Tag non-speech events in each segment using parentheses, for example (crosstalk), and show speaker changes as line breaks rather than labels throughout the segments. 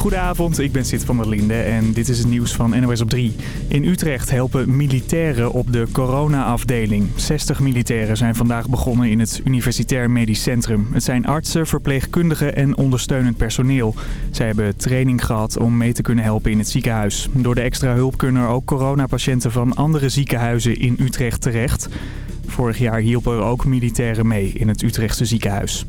Goedenavond, ik ben Sid van der Linde en dit is het nieuws van NOS op 3. In Utrecht helpen militairen op de corona-afdeling. 60 militairen zijn vandaag begonnen in het Universitair Medisch Centrum. Het zijn artsen, verpleegkundigen en ondersteunend personeel. Zij hebben training gehad om mee te kunnen helpen in het ziekenhuis. Door de extra hulp kunnen er ook coronapatiënten van andere ziekenhuizen in Utrecht terecht. Vorig jaar hielpen er ook militairen mee in het Utrechtse ziekenhuis.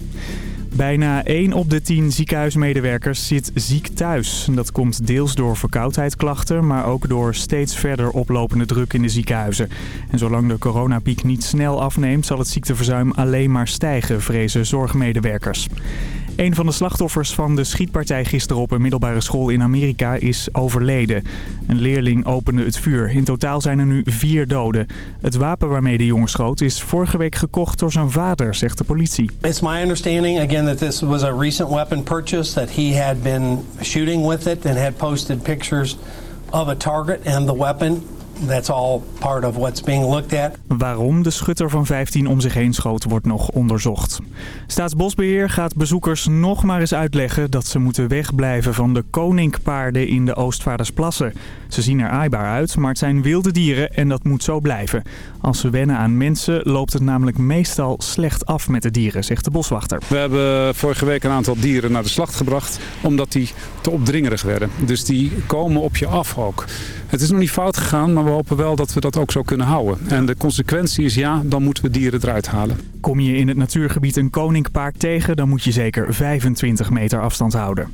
Bijna 1 op de 10 ziekenhuismedewerkers zit ziek thuis. Dat komt deels door verkoudheidsklachten, maar ook door steeds verder oplopende druk in de ziekenhuizen. En zolang de coronapiek niet snel afneemt, zal het ziekteverzuim alleen maar stijgen, vrezen zorgmedewerkers. Een van de slachtoffers van de schietpartij gisteren op een middelbare school in Amerika is overleden. Een leerling opende het vuur. In totaal zijn er nu vier doden. Het wapen waarmee de jongen schoot is vorige week gekocht door zijn vader, zegt de politie.
It's my understanding again that this was a recent weapon purchase that he had been shooting with it and had posted pictures of a target and the weapon That's all part of what's being looked at.
Waarom de schutter van 15 om zich heen schoot wordt nog onderzocht. Staatsbosbeheer gaat bezoekers nog maar eens uitleggen dat ze moeten wegblijven van de koninkpaarden in de Oostvaardersplassen. Ze zien er aaibaar uit, maar het zijn wilde dieren en dat moet zo blijven. Als ze wennen aan mensen loopt het namelijk meestal slecht af met de dieren, zegt de boswachter.
We hebben vorige week een aantal dieren naar de slacht gebracht omdat die te opdringerig werden. Dus die komen op je af ook. Het is nog niet fout gegaan, maar we hopen wel dat we dat ook zo kunnen houden. En de consequentie is ja, dan moeten we dieren eruit halen.
Kom je in het natuurgebied een koninkpaard tegen, dan moet je zeker 25 meter afstand houden.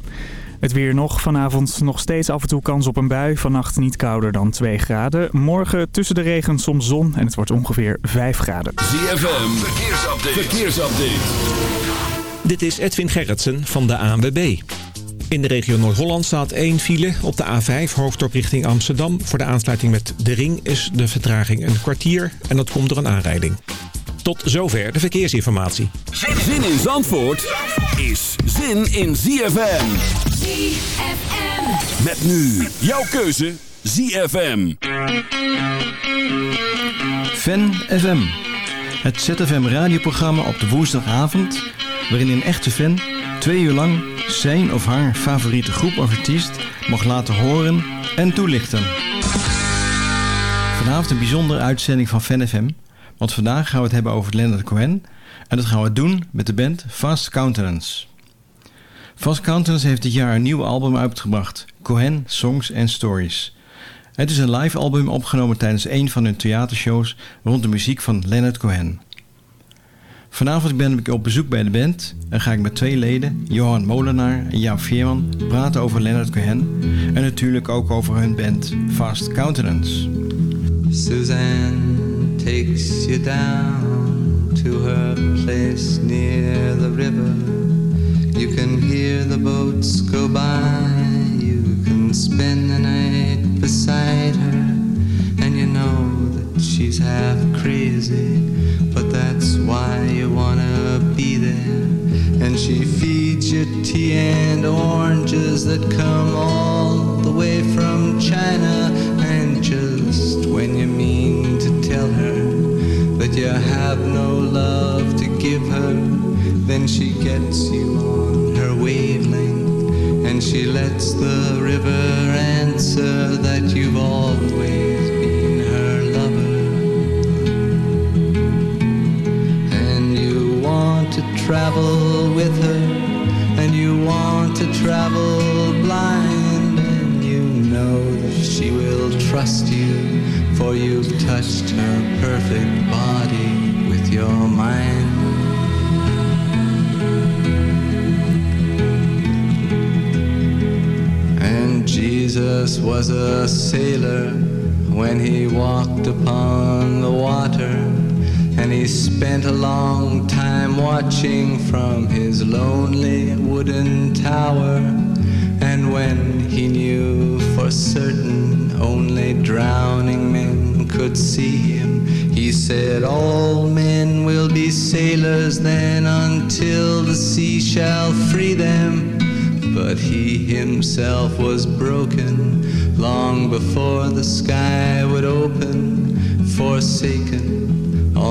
Het weer nog. Vanavond nog steeds af en toe kans op een bui. Vannacht niet kouder dan 2 graden. Morgen tussen de regen soms zon en het wordt ongeveer 5 graden.
ZFM, verkeersupdate. verkeersupdate.
Dit is Edwin Gerritsen van de ANWB. In de regio Noord-Holland staat één file op de A5 hoofddorp richting Amsterdam. Voor de aansluiting met de ring is de vertraging een kwartier en dat komt door een aanrijding. Tot zover de verkeersinformatie.
Zin in Zandvoort is zin in ZFM.
ZFM.
Met nu jouw keuze ZFM.
Fan FM. Het ZFM radioprogramma op de woensdagavond... waarin een echte fan twee uur lang zijn of haar favoriete groep of artiest mag laten horen en toelichten. Vanavond een bijzondere uitzending van FanFM, want vandaag gaan we het hebben over Leonard Cohen en dat gaan we doen met de band Fast Countenance. Fast Countenance heeft dit jaar een nieuw album uitgebracht, Cohen Songs and Stories. Het is een live album opgenomen tijdens een van hun theatershows rond de muziek van Leonard Cohen. Vanavond ben ik op bezoek bij de band en ga ik met twee leden, Johan Molenaar en Jaap Veerman, praten over Leonard Cohen en natuurlijk ook over hun band Fast Countenance.
Suzanne takes you down to her place near the river. You can hear the boats go by, you can spend the night beside her, and you know she's half crazy. but that's why you wanna be there. And she feeds you tea and oranges that come all the way from China. And just when you mean to tell her that you have no love to give her, then she gets you on her wavelength. And she lets the river answer that you've always travel with her, and you want to travel blind, and you know that she will trust you, for you've touched her perfect body with your mind. And Jesus was a sailor when he walked upon the water and he spent a long time watching from his lonely wooden tower. And when he knew for certain only drowning men could see him, he said, All men will be sailors then until the sea shall free them. But he himself was broken long before the sky would open, forsaken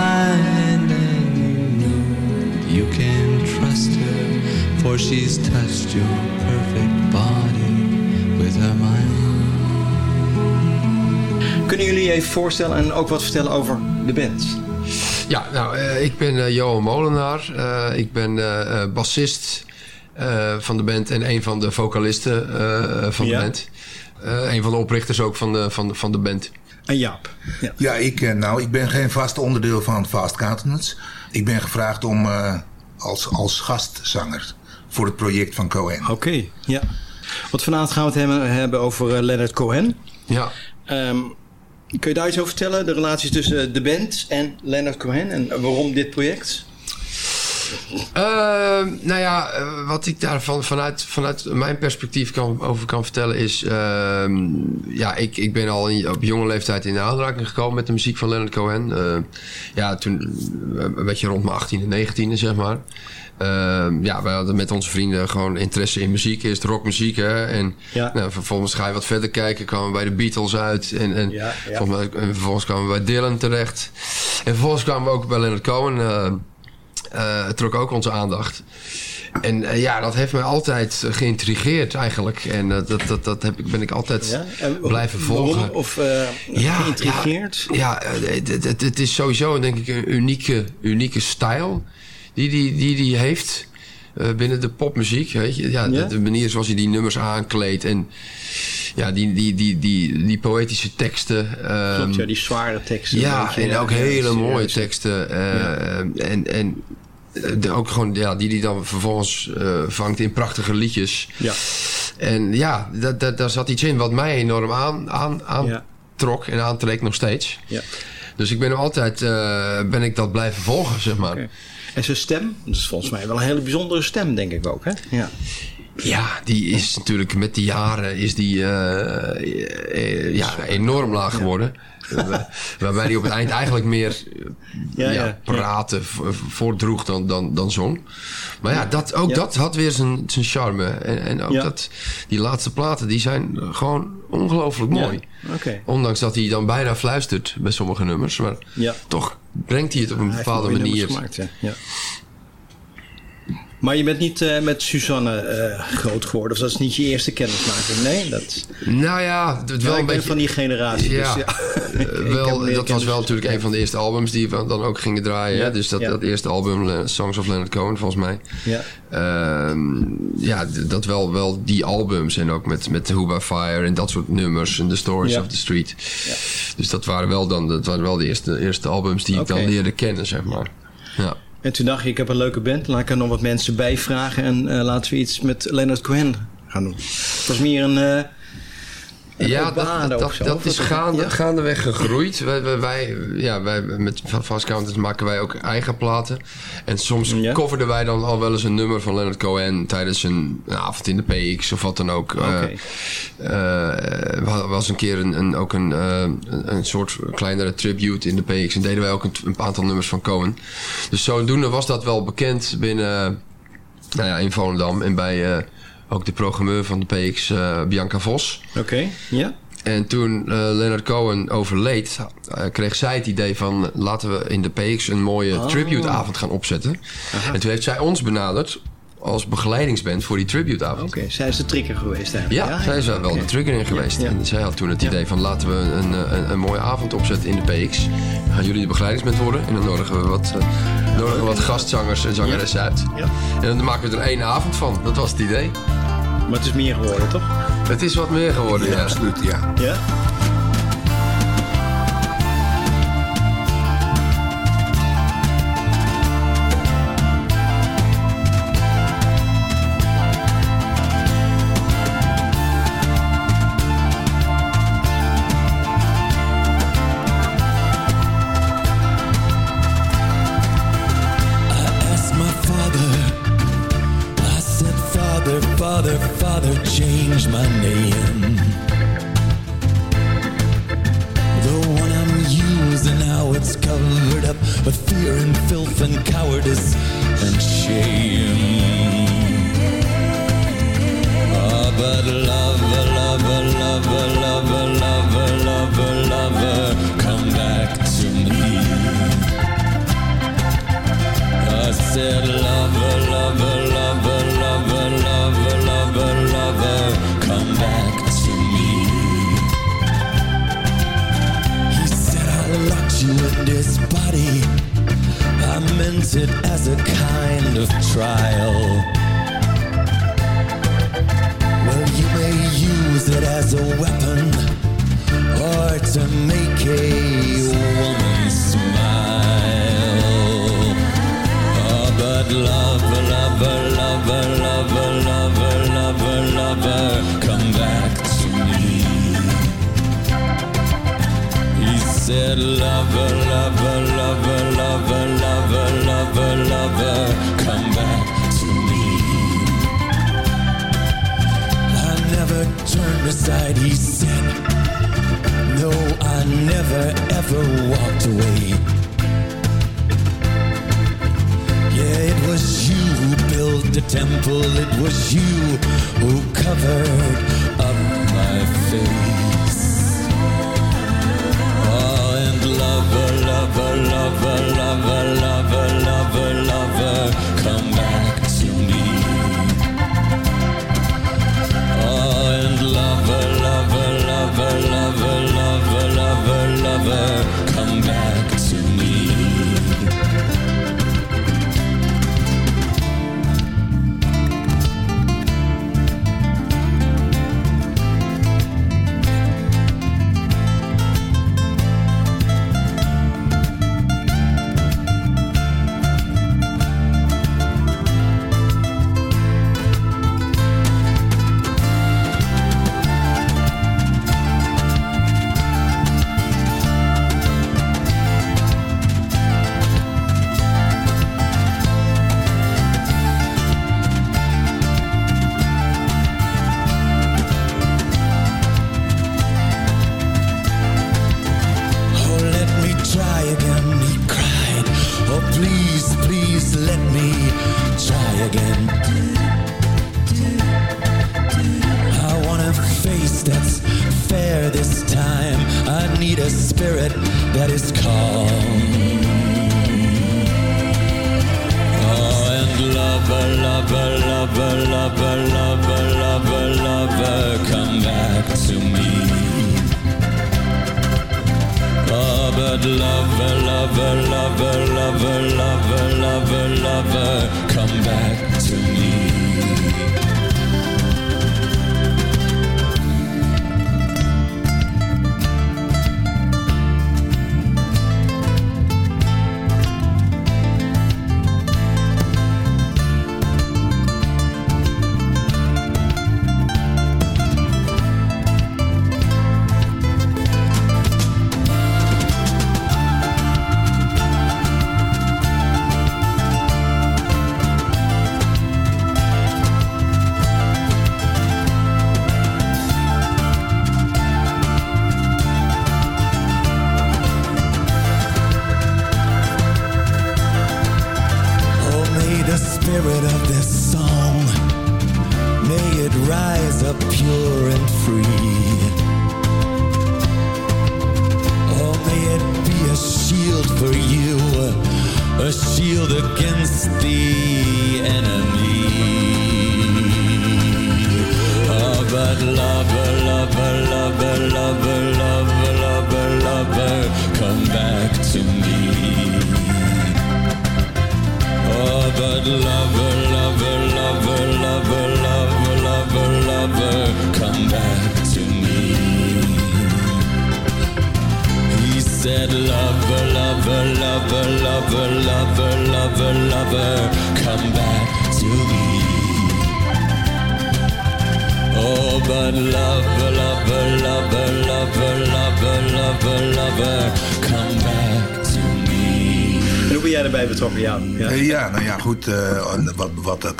blind, and you know you can trust her, for she's touched your perfect body with her mind.
Kunnen jullie je even voorstellen en ook wat vertellen over de band?
Ja, nou, eh, ik ben eh, Johan Molenaar. Eh, ik ben eh, eh, bassist eh, van de band en een van de vocalisten eh, van de
Ja.
band. Eh, een van de oprichters ook van de, van de, van de band.
En Jaap. Ja.
Ja, ik, eh, nou, ik ben geen vast onderdeel van Fast Countenance. Ik ben gevraagd om eh, als, als gastzanger voor het project van Cohen.
Oké, ja. Want vanavond gaan we het hebben, hebben over Leonard Cohen.
Ja,
Ehm, kun je daar iets over vertellen? De relaties tussen de band en Leonard Cohen en waarom dit project?
Eh, nou ja, eh, wat ik daarvan vanuit, vanuit mijn perspectief kan, over kan vertellen is... ehm, ja, ik, ik ben al in, op jonge leeftijd in aanraking gekomen met de muziek van Leonard Cohen. Eh, ja, toen eh, een beetje rond mijn 18e, 19e zeg maar. Ehm, ja, we hadden met onze vrienden gewoon interesse in muziek. Eerst rockmuziek, hè. En
Ja.
nou, vervolgens ga je wat verder kijken. Kwamen we bij de Beatles uit. En, en,
Ja, ja.
Volgens mij, en vervolgens kwamen we bij Dylan terecht. En vervolgens kwamen we ook bij Leonard Cohen. Het trok ook onze aandacht. En eh, ja, dat heeft mij altijd geïntrigeerd eigenlijk. En eh, dat, dat, dat heb ik, ben ik altijd
Ja? En
blijven
waarom?
volgen.
Of
Ja,
geïntrigeerd?
Ja, ja het, het, het is sowieso denk ik een unieke, unieke stijl die die, die, die heeft binnen de popmuziek. Weet je? Ja,
Ja?
De, manier zoals hij die nummers aankleedt en ja, die, die, die, die, die poëtische teksten. ehm,
Klopt, ja, die zware teksten.
ja,
je,
en ook
ja,
hele
ja,
mooie teksten. En, en de, ook gewoon, ja, die die dan vervolgens eh, vangt in prachtige liedjes.
Ja.
En ja, dat, dat, daar zat iets in wat mij enorm aan, aan,
Ja.
aantrok en aantrekt nog steeds.
Ja.
Dus ik ben altijd eh, ben ik dat blijven volgen, zeg maar.
En zijn stem, dat is volgens mij wel een hele bijzondere stem, denk ik ook. Hè? Ja.
Ja, die is natuurlijk met de jaren is die, eh, ja, enorm laag geworden. Waarbij hij op het eind eigenlijk meer eh,
Ja,
ja, praten voordroeg dan, dan, dan zong. Maar ja, dat, ook dat had weer zijn, zijn charme. En, en ook dat, die laatste platen die zijn gewoon ongelooflijk mooi. Ondanks dat hij dan bijna fluistert bij sommige nummers. Maar toch brengt hij het op een bepaalde manier.
Gemaakt, ja. Maar je bent niet eh, met Suzanne eh, groot geworden. Of dat is niet je eerste kennismaking. Nee, dat
Nou ja,
Ja,
wel
ik
een
ben
beetje
van die generatie.
Ja,
dus, ja.
Eh, (laughs) wel, dat was wel natuurlijk een van de eerste albums die we dan ook gingen draaien.
Ja,
hè? Dus dat, dat eerste album, Songs of Leonard Cohen, volgens mij.
Ja.
Ehm, ja, dat wel, wel die albums. En ook met, met Who by Fire en dat soort nummers. En The Stories
Ja.
of the Street. Dus dat waren wel, dan, dat waren wel de eerste, eerste albums die
Oké.
ik dan leerde kennen, zeg maar. Ja.
En toen dacht je, ik heb een leuke band. Laat ik er nog wat mensen bij vragen. En eh, laten we iets met Leonard Cohen gaan doen. Het was meer een... eh,
Ja, dat, dat,
zo,
dat
of
is gaande,
ja?
gaandeweg gegroeid. Wij, wij, wij, ja, wij, met Fast Counters maken wij ook eigen platen. En soms
Ja?
coverden wij dan al wel eens een nummer van Leonard Cohen... tijdens een, een avond in de PX of wat dan ook.
Oké.
Eh, eh, er was een keer een, een, ook een, eh, een, een soort kleinere tribute in de PX. En deden wij ook een, een aantal nummers van Cohen. Dus zodoende was dat wel bekend binnen... Nou ja, in Volendam en bij... ook de programmeur van de PX, eh, Bianca Vos.
Oké, ja.
En toen eh, Leonard Cohen overleed, eh, kreeg zij het idee van... laten we in de PX een mooie
Oh.
tributeavond gaan opzetten. En toen heeft zij ons benaderd als begeleidingsband voor die tributeavond.
Oké, zij is de trigger geweest eigenlijk.
Ja, zij is wel de trigger in geweest.
Ja.
En zij had toen het idee van laten we een, een, een mooie avond opzetten in de PX. Gaan jullie de begeleidingsband worden en dan nodigen we wat, eh, nodigen we wat gastzangers en zangeressen uit.
Ja.
En dan maken we er één avond van. Dat was het idee.
Maar het is meer geworden, toch?
Het is wat meer geworden,
Ja,
ja.
absoluut, ja.
Ja.
Father, Father, Father, change my name. The one I'm using now, it's covered up with fear and filth and cowardice and shame. Ah, but lover, meant it as a kind of trial. Well, you may use it as a weapon or to make a woman smile. Oh, but lover, lover, lover, lover, lover, lover, lover, come back to me. He said, lover, lover, lover, lover, aside, he said. No, I never ever walked away. Yeah, it was you who built the temple. It was you who covered up my face. Oh, and lover, lover, lover,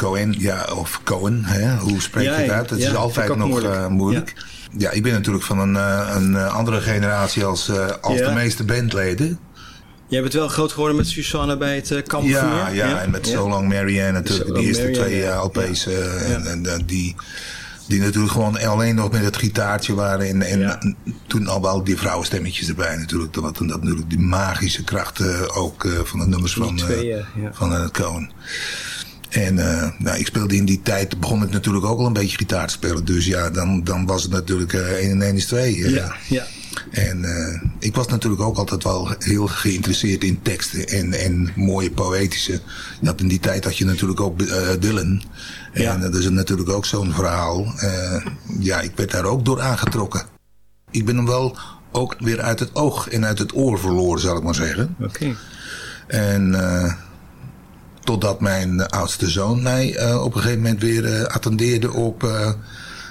Cohen, ja, of Cohen, hè, hoe spreek je
Ja,
het uit?
Ja,
is altijd nog
moeilijk.
moeilijk. moeilijk. Ja. ik ben natuurlijk van een, eh, een eh, andere generatie als, eh, als de meeste bandleden.
Jij bent wel groot geworden met Susanne bij het uh, kampvuur?
Ja, ja, en met. So Long Marianne natuurlijk.
So
die eerste
Marianne,
twee eh, LP's. eh. En, en, eh, die, die natuurlijk gewoon alleen nog met het gitaartje waren. En, en toen al wel die vrouwenstemmetjes erbij natuurlijk. Dat, dat natuurlijk die magische kracht eh, ook eh, van de nummers van, eh,
twee,
van Cohen. En uh, nou, ik speelde in die tijd, begon ik natuurlijk ook al een beetje gitaar te spelen. Dus ja, dan, dan was het natuurlijk uh, 1 en 1 is 2. Uh.
Ja, ja.
En uh, ik was natuurlijk ook altijd wel heel geïnteresseerd in teksten en, en mooie poëtische. Dat in die tijd had je natuurlijk ook uh, Dylan. En
Ja.
dat is natuurlijk ook zo'n verhaal. Uh, ja, ik werd daar ook door aangetrokken. Ik ben hem wel ook weer uit het oog en uit het oor verloren, zal ik maar zeggen.
Oké. Okay.
En totdat mijn oudste zoon mij uh, op een gegeven moment weer uh, attendeerde op... uh,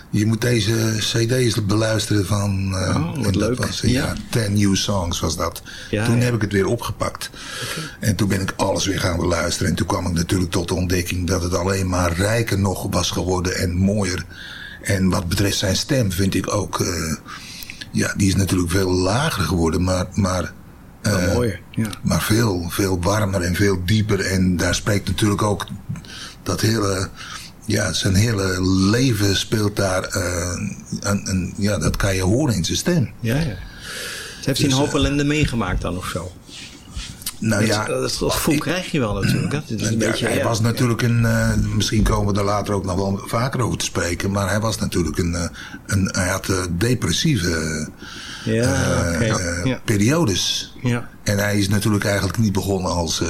je moet deze cd's beluisteren van...
Oh, leuk.
Was, ja. ja, Ten New Songs was dat.
Ja,
toen
ja.
heb ik het weer opgepakt. Okay. En toen ben ik alles weer gaan beluisteren. En toen kwam ik natuurlijk tot de ontdekking dat het alleen maar rijker nog was geworden en mooier. En wat betreft zijn stem vind ik ook... Uh, ja, die is natuurlijk veel lager geworden, maar... maar
uh, mooier, ja.
Maar veel, veel warmer en veel dieper. En daar spreekt natuurlijk ook dat hele ja, zijn hele leven speelt daar. Uh, een, een, ja, dat kan je horen in zijn stem.
Ja, ja. Heeft hij dus, een hoop ellende meegemaakt dan of zo?
Nou
dat,
ja,
dat gevoel ik, krijg je wel natuurlijk.
Is een ja, beetje, hij ja, was natuurlijk een. Uh, misschien komen we er later ook nog wel vaker over te spreken. Maar hij was natuurlijk een. Een hij had depressieve
ja, okay.
periodes.
Ja.
En hij is natuurlijk eigenlijk niet begonnen als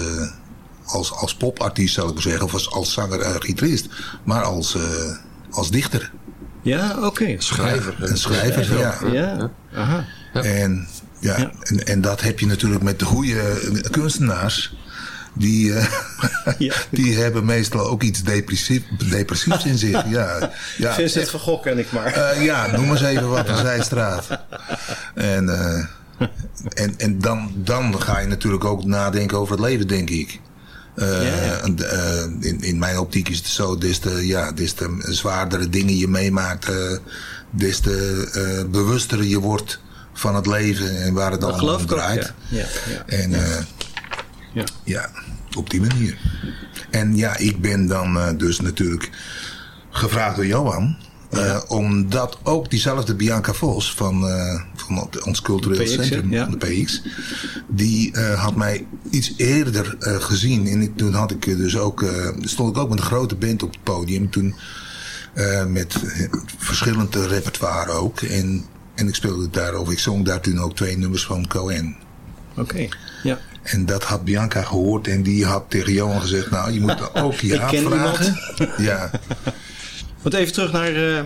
als, als popartiest zou ik maar zeggen, of als, als zanger, uh, gitarist, maar als, uh, als dichter.
Ja, oké. Okay.
Schrijver.
Ja, een schrijver,
ja. ja. Aha.
ja. En, ja, ja. En, en dat heb je natuurlijk met de goede kunstenaars. Die, uh, (laughs) ja. (laughs) die hebben meestal ook iets depressief, depressiefs in zich. Ja, (laughs) ja.
Vincent van Gogh ken ik maar.
Uh, ja, noem eens even wat, een zijstraat. En, uh, en, en dan, dan ga je natuurlijk ook nadenken over het leven, denk ik. Uh, ja, ja. Uh, in, in mijn optiek is het zo, des te, ja, des te zwaardere dingen je meemaakt, uh, des te bewuster je wordt van het leven en waar het allemaal om draait.
Ja. Ja,
en ja. ja, op die manier. En ja, ik ben dan dus natuurlijk gevraagd door Johan. Uh, omdat ook diezelfde Bianca Vos van, uh, van ons cultureel
PX,
centrum,
ja.
de PX, die uh, had mij iets eerder gezien. En toen had ik dus ook, stond ik ook met een grote band op het podium. Toen met verschillende repertoire ook. En, en ik speelde daar, of ik zong daar toen ook twee nummers van Cohen.
Oké, okay. ja.
En dat had Bianca gehoord en die had tegen Johan gezegd, nou je moet (laughs) ook ja vragen. (laughs) Ja.
Want even terug naar uh,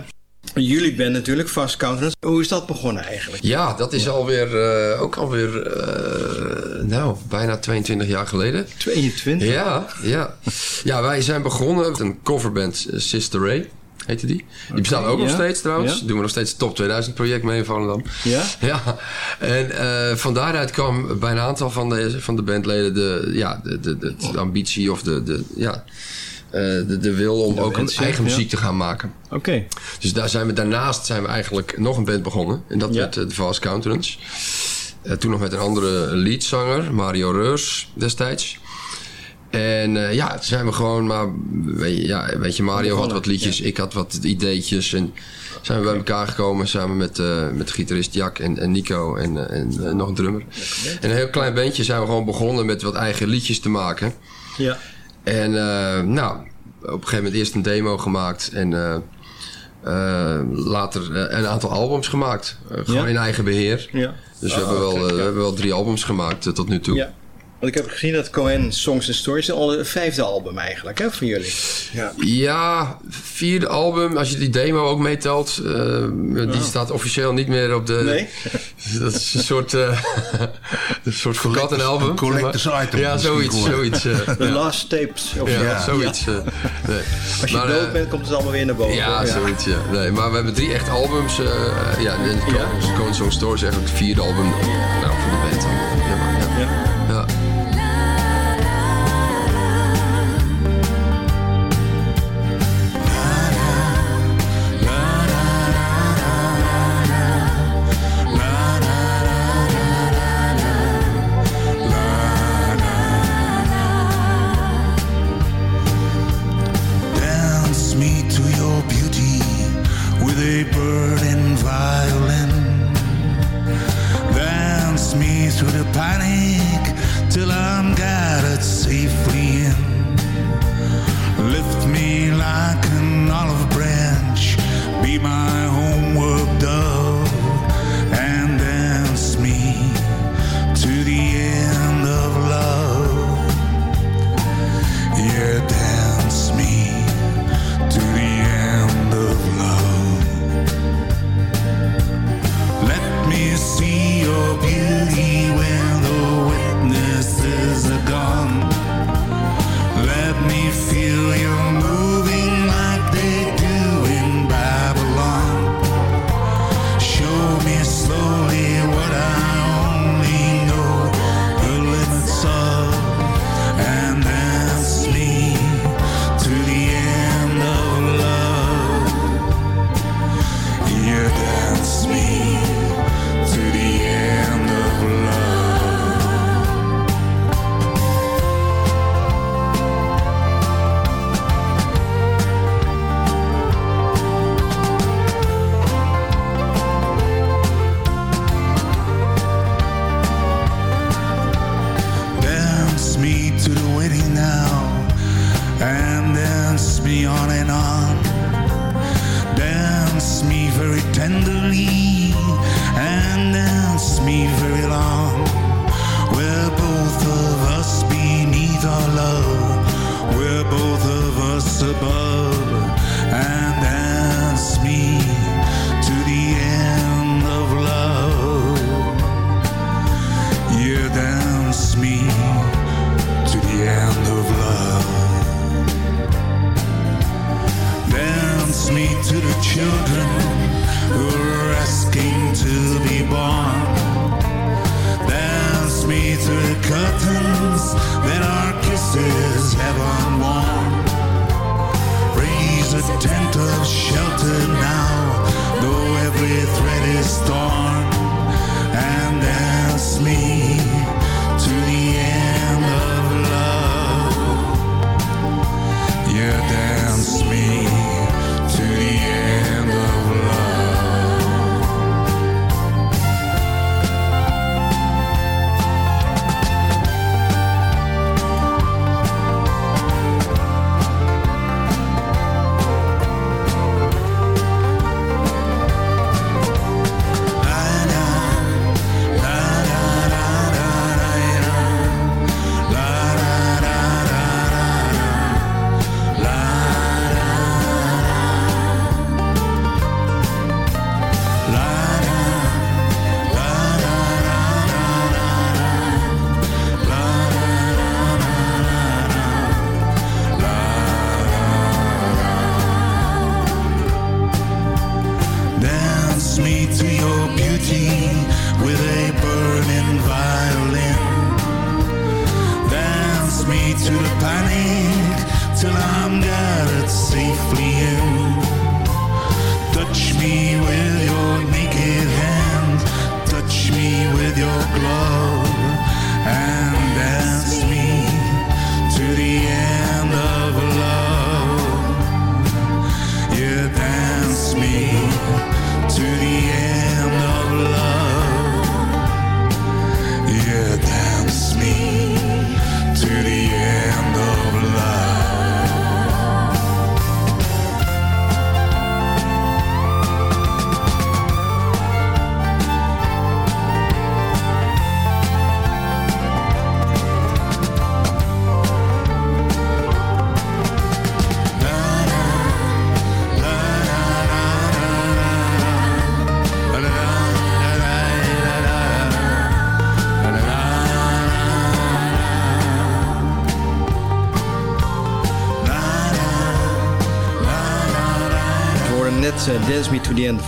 jullie band natuurlijk, Fast Countenance. Hoe is dat begonnen eigenlijk?
Ja, dat is alweer, uh, ook alweer, uh, nou, bijna 22 jaar geleden.
22?
Ja, ja. Ja, wij zijn begonnen met een coverband, Sister Ray. Heette die? Die okay, bestaan ook ja. nog steeds trouwens. Ja. Doen we nog steeds het Top 2000 project mee in Volendam.
Ja? (laughs)
Ja. En uh, van daaruit kwam bij een aantal van de, van de bandleden de, ja, de, de, de, de ambitie of de, de, ja, uh, de, de wil om de ook een eigen ja. muziek te gaan maken.
Oké. Okay.
Dus daar zijn we, daarnaast zijn we eigenlijk nog een band begonnen. En dat werd uh, de Vast Countenance. toen nog met een andere leadzanger, Mario Reurs destijds.
En eh, ja, toen zijn we gewoon maar... Weet je, ja, weet je Mario had wat liedjes, ik had wat ideetjes. En zijn we bij elkaar gekomen samen met, eh, met gitarist Jack en, en Nico en, eh, en nog een drummer. En een heel klein bandje zijn we gewoon begonnen met wat eigen liedjes te maken.
Ja.
En nou, op een gegeven moment eerst een demo gemaakt en later een aantal albums gemaakt. Gewoon
Ja?
in eigen beheer.
Ja.
Dus we,
Ah,
hebben wel,
kijk,
eh, we hebben wel drie albums gemaakt tot nu toe.
Want ik heb gezien dat Cohen Songs and Stories al het vijfde album eigenlijk hè, van jullie. Ja.
Ja, vierde album, als je die demo ook meetelt, eh, die staat officieel niet meer op de...
Nee? (laughs)
Dat is een soort, eh (laughs) een soort forgotten album.
een collector's
zeg maar.
item
Ja, zoiets, zoiets. eh, (laughs)
The
ja.
Last Tapes. Of
Ja,
ja.
zoiets. eh, nee.
Als je
Maar,
dood
eh,
bent, komt het allemaal weer naar boven.
Ja, zoiets, ja. Nee, maar we hebben drie echt albums. eh ja, en Cohen Cohen Song Story is eigenlijk het vierde album nou, van de band. dan. Ja, maar, ja.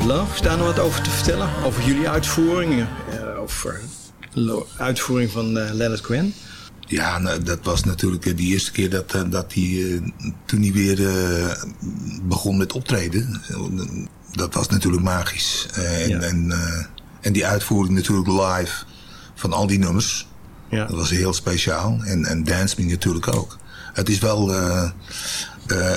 Love. Is
daar nog wat over te vertellen? Over jullie uitvoeringen? eh, over lo- uitvoering van eh, Leonard Cohen?
Ja, nou, dat was natuurlijk eh, de eerste keer dat, eh, dat hij, eh, toen hij weer eh, begon met optreden. eh, Dat was natuurlijk magisch. Eh, en,
Ja.
en, eh, en die uitvoering natuurlijk live van al die nummers.
Ja.
Dat was heel speciaal. En, en Dance Me natuurlijk ook. Het is wel eh, eh,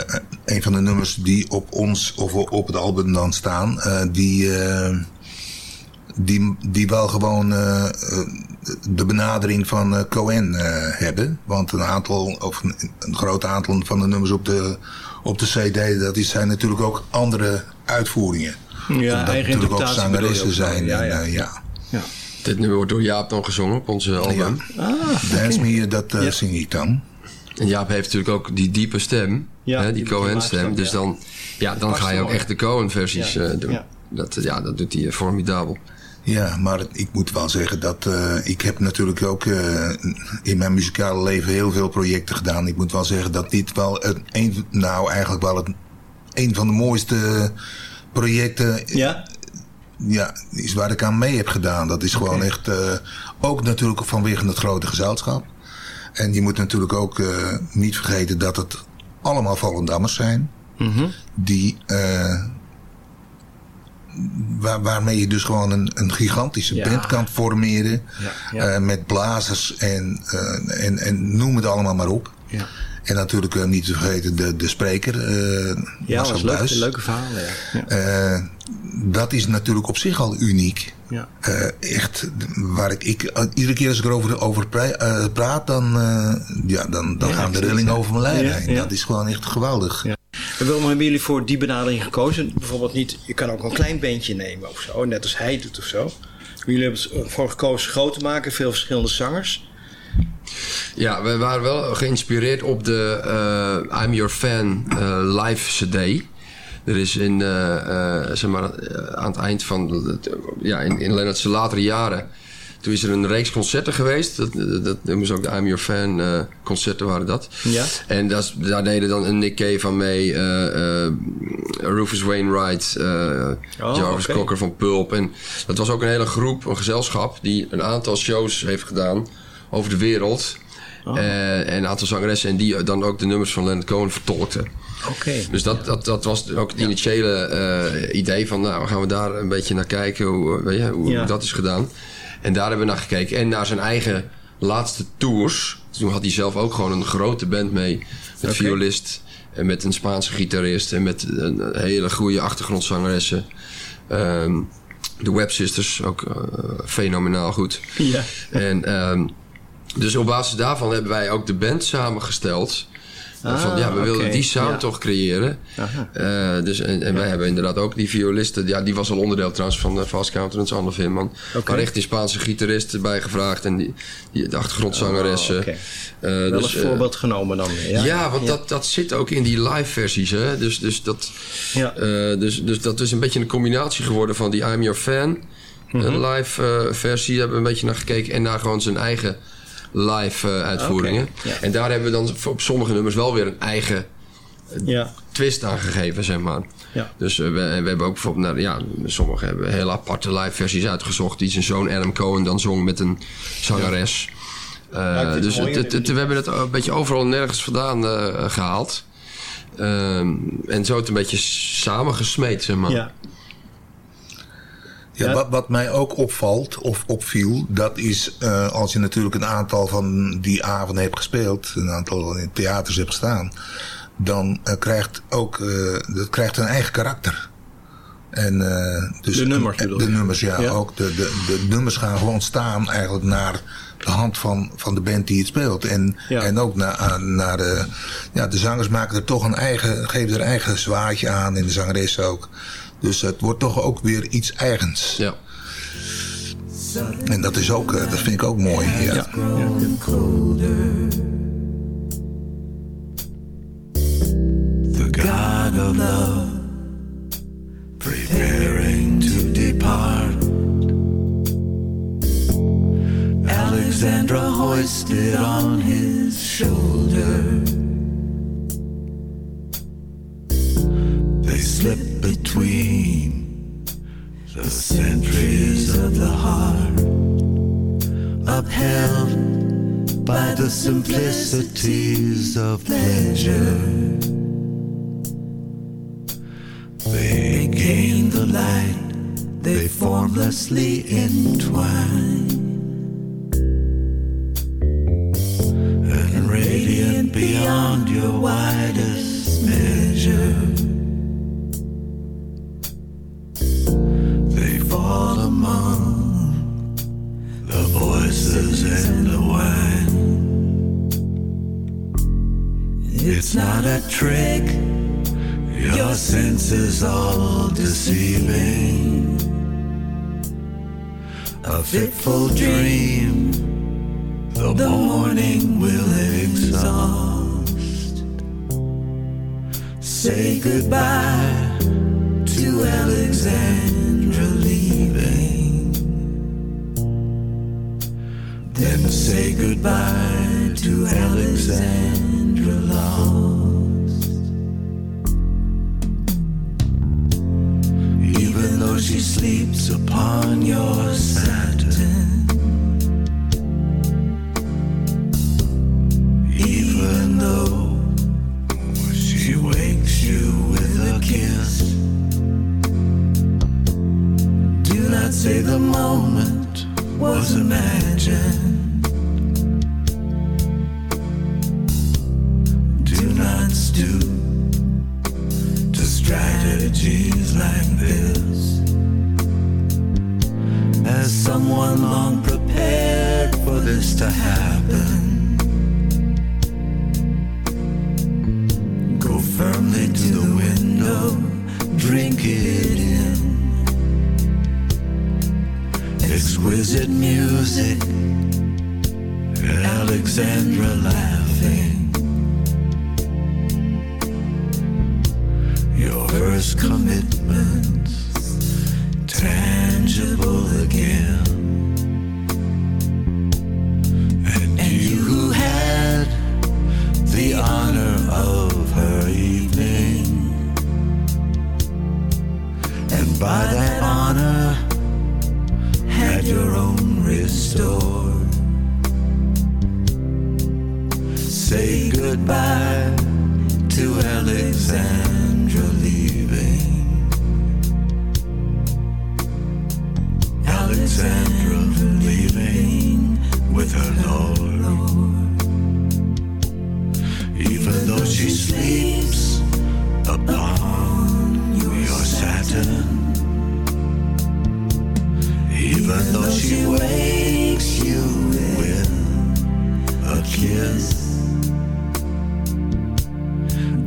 een van de nummers die op ons, of op het album dan staan, eh, die, eh, die, die wel gewoon eh, de benadering van eh, Cohen eh, hebben. Want een aantal, of een, een groot aantal van de nummers op de, op de CD, dat is, zijn natuurlijk ook andere uitvoeringen.
Ja,
Omdat
eigen
natuurlijk ook zangeressen zijn.
Ja,
en,
ja.
eh, ja.
Ja.
Dit nummer wordt door Jaap dan gezongen op onze album.
Ah,
Dance Me, dat
Ja.
zing ik dan.
En Jaap heeft natuurlijk ook die diepe stem,
Ja,
hè, die Cohen-stem. Dus
ja.
dan, ja, dan ga je ook echt de Cohen-versies
Ja.
eh, doen.
Ja.
Dat, eh, ja, dat doet hij eh, formidabel.
Ja, maar ik moet wel zeggen dat eh, ik heb natuurlijk ook eh, in mijn muzikale leven heel veel projecten gedaan. Ik moet wel zeggen dat dit wel een, een nou eigenlijk wel het, een van de mooiste projecten
Ja?
ja, is waar ik aan mee heb gedaan. Dat is gewoon echt, eh, ook natuurlijk vanwege het grote gezelschap. En je moet natuurlijk ook eh, niet vergeten dat het allemaal Volendammers zijn. Die, eh, waar, waarmee je dus gewoon een, een gigantische
Ja.
band kan formeren.
Ja, ja.
eh, met blazers en, eh, en, en noem het allemaal maar op.
Ja.
En natuurlijk niet te vergeten de, de spreker,
Ja, dat was leuk, leuke verhalen.
Eh, dat is natuurlijk op zich al uniek.
Ja.
Eh, echt, waar ik, ik eh, iedere keer als ik erover over eh, praat, dan, eh, ja, dan, dan
Ja,
gaan de rillingen over mijn lijf
Ja,
heen.
ja.
Dat is gewoon echt geweldig.
Ja. En waarom hebben jullie voor die benadering gekozen? Bijvoorbeeld niet, je kan ook een klein bandje nemen of zo, net als hij doet of zo. Jullie hebben ervoor gekozen groot te maken, veel verschillende zangers.
Ja, we waren wel geïnspireerd op de eh, I'm Your Fan eh, live CD. Er is in, eh, eh, zeg maar, eh, aan het eind van, ja, in, in Leonard's latere jaren... Toen is er een reeks concerten geweest. Dat, dat noemen ze ook de I'm Your Fan eh, concerten waren dat.
Ja.
En dat daar deden dan een Nick Cave van mee. eh, eh, Rufus Wainwright.
Oh,
Jarvis. Cocker van Pulp. En dat was ook een hele groep, een gezelschap... die een aantal shows heeft gedaan over de wereld...
Oh.
Eh, en een aantal zangeressen en die dan ook de nummers van Leonard Cohen vertolkten.
Oké.
Dus dat, dat, dat was ook het initiële eh, idee van, nou gaan we daar een beetje naar kijken hoe, eh, weet je, hoe
Ja.
dat is gedaan. En daar hebben we naar gekeken. En naar zijn eigen laatste tours. Toen had hij zelf ook gewoon een grote band mee. Met violist en met een Spaanse gitarist en met een hele goede achtergrondzangeressen. Ehm, de Web Sisters, ook fenomenaal goed.
Ja.
En ehm, dus op basis daarvan hebben wij ook de band samengesteld.
Ah,
van, ja, we wilden
oké.
die sound
Ja.
toch creëren. Eh, dus, en, en wij hebben inderdaad ook die violisten. Ja, die was al onderdeel trouwens van de Fast Countenance, Anne Vimman.
Oké.
Maar echt die Spaanse gitaristen bij gevraagd. En die, die, de achtergrondzangeressen.
Oh, oké.
Eh,
Wel
dus, eh,
voorbeeld genomen dan.
ja,
Ja,
want Dat, dat zit ook in die live versies. Hè? Dus, dus, dat, eh, dus, dus dat is een beetje een combinatie geworden van die I'm Your Fan
Mhm.
een live eh, versie. Daar hebben we een beetje naar gekeken. En naar gewoon zijn eigen live eh, uitvoeringen.
Ja.
En daar hebben we dan op sommige nummers wel weer een eigen
Ja.
twist aan gegeven, zeg maar.
Ja.
Dus eh, we, we hebben ook bijvoorbeeld, nou, ja, sommigen hebben hele aparte live versies uitgezocht. Die zijn zoon Adam Cohen dan zong met een zangeres. Eh, dus het, het- het- we hebben het een beetje overal en nergens vandaan eh, gehaald. Ehm, en zo het een beetje samengesmeed, zeg maar.
Ja.
Ja. Wat, wat mij ook opvalt of opviel, dat is eh, als je natuurlijk een aantal van die avonden hebt gespeeld, een aantal in theaters hebt gestaan, dan eh, krijgt ook eh, dat krijgt een eigen karakter. En, dus
De nummers
De nummers, ja.
Ja.
Ook de, de, de nummers gaan gewoon staan eigenlijk naar de hand van, van de band die het speelt. En,
Ja.
en ook naar, naar de, ja, de zangers maken er toch een eigen, geven er eigen zwaadje aan en de zangeres ook. Dus het wordt toch ook weer iets eigens.
Ja.
En dat is ook, eh, dat vind ik ook mooi. Ja.
The God of love preparing to depart. Alexandra hoisted on his shoulder. They slip between
the centuries of the heart, upheld by the simplicities of pleasure. They gain the light, they formlessly entwine. And radiant beyond your widest measure. Voices and the wine. It's not a trick, your senses all deceiving. A fitful dream, the morning will exhaust. Say goodbye to Alexandra leaving. Then say goodbye to Alexandra though she wakes you with a kiss.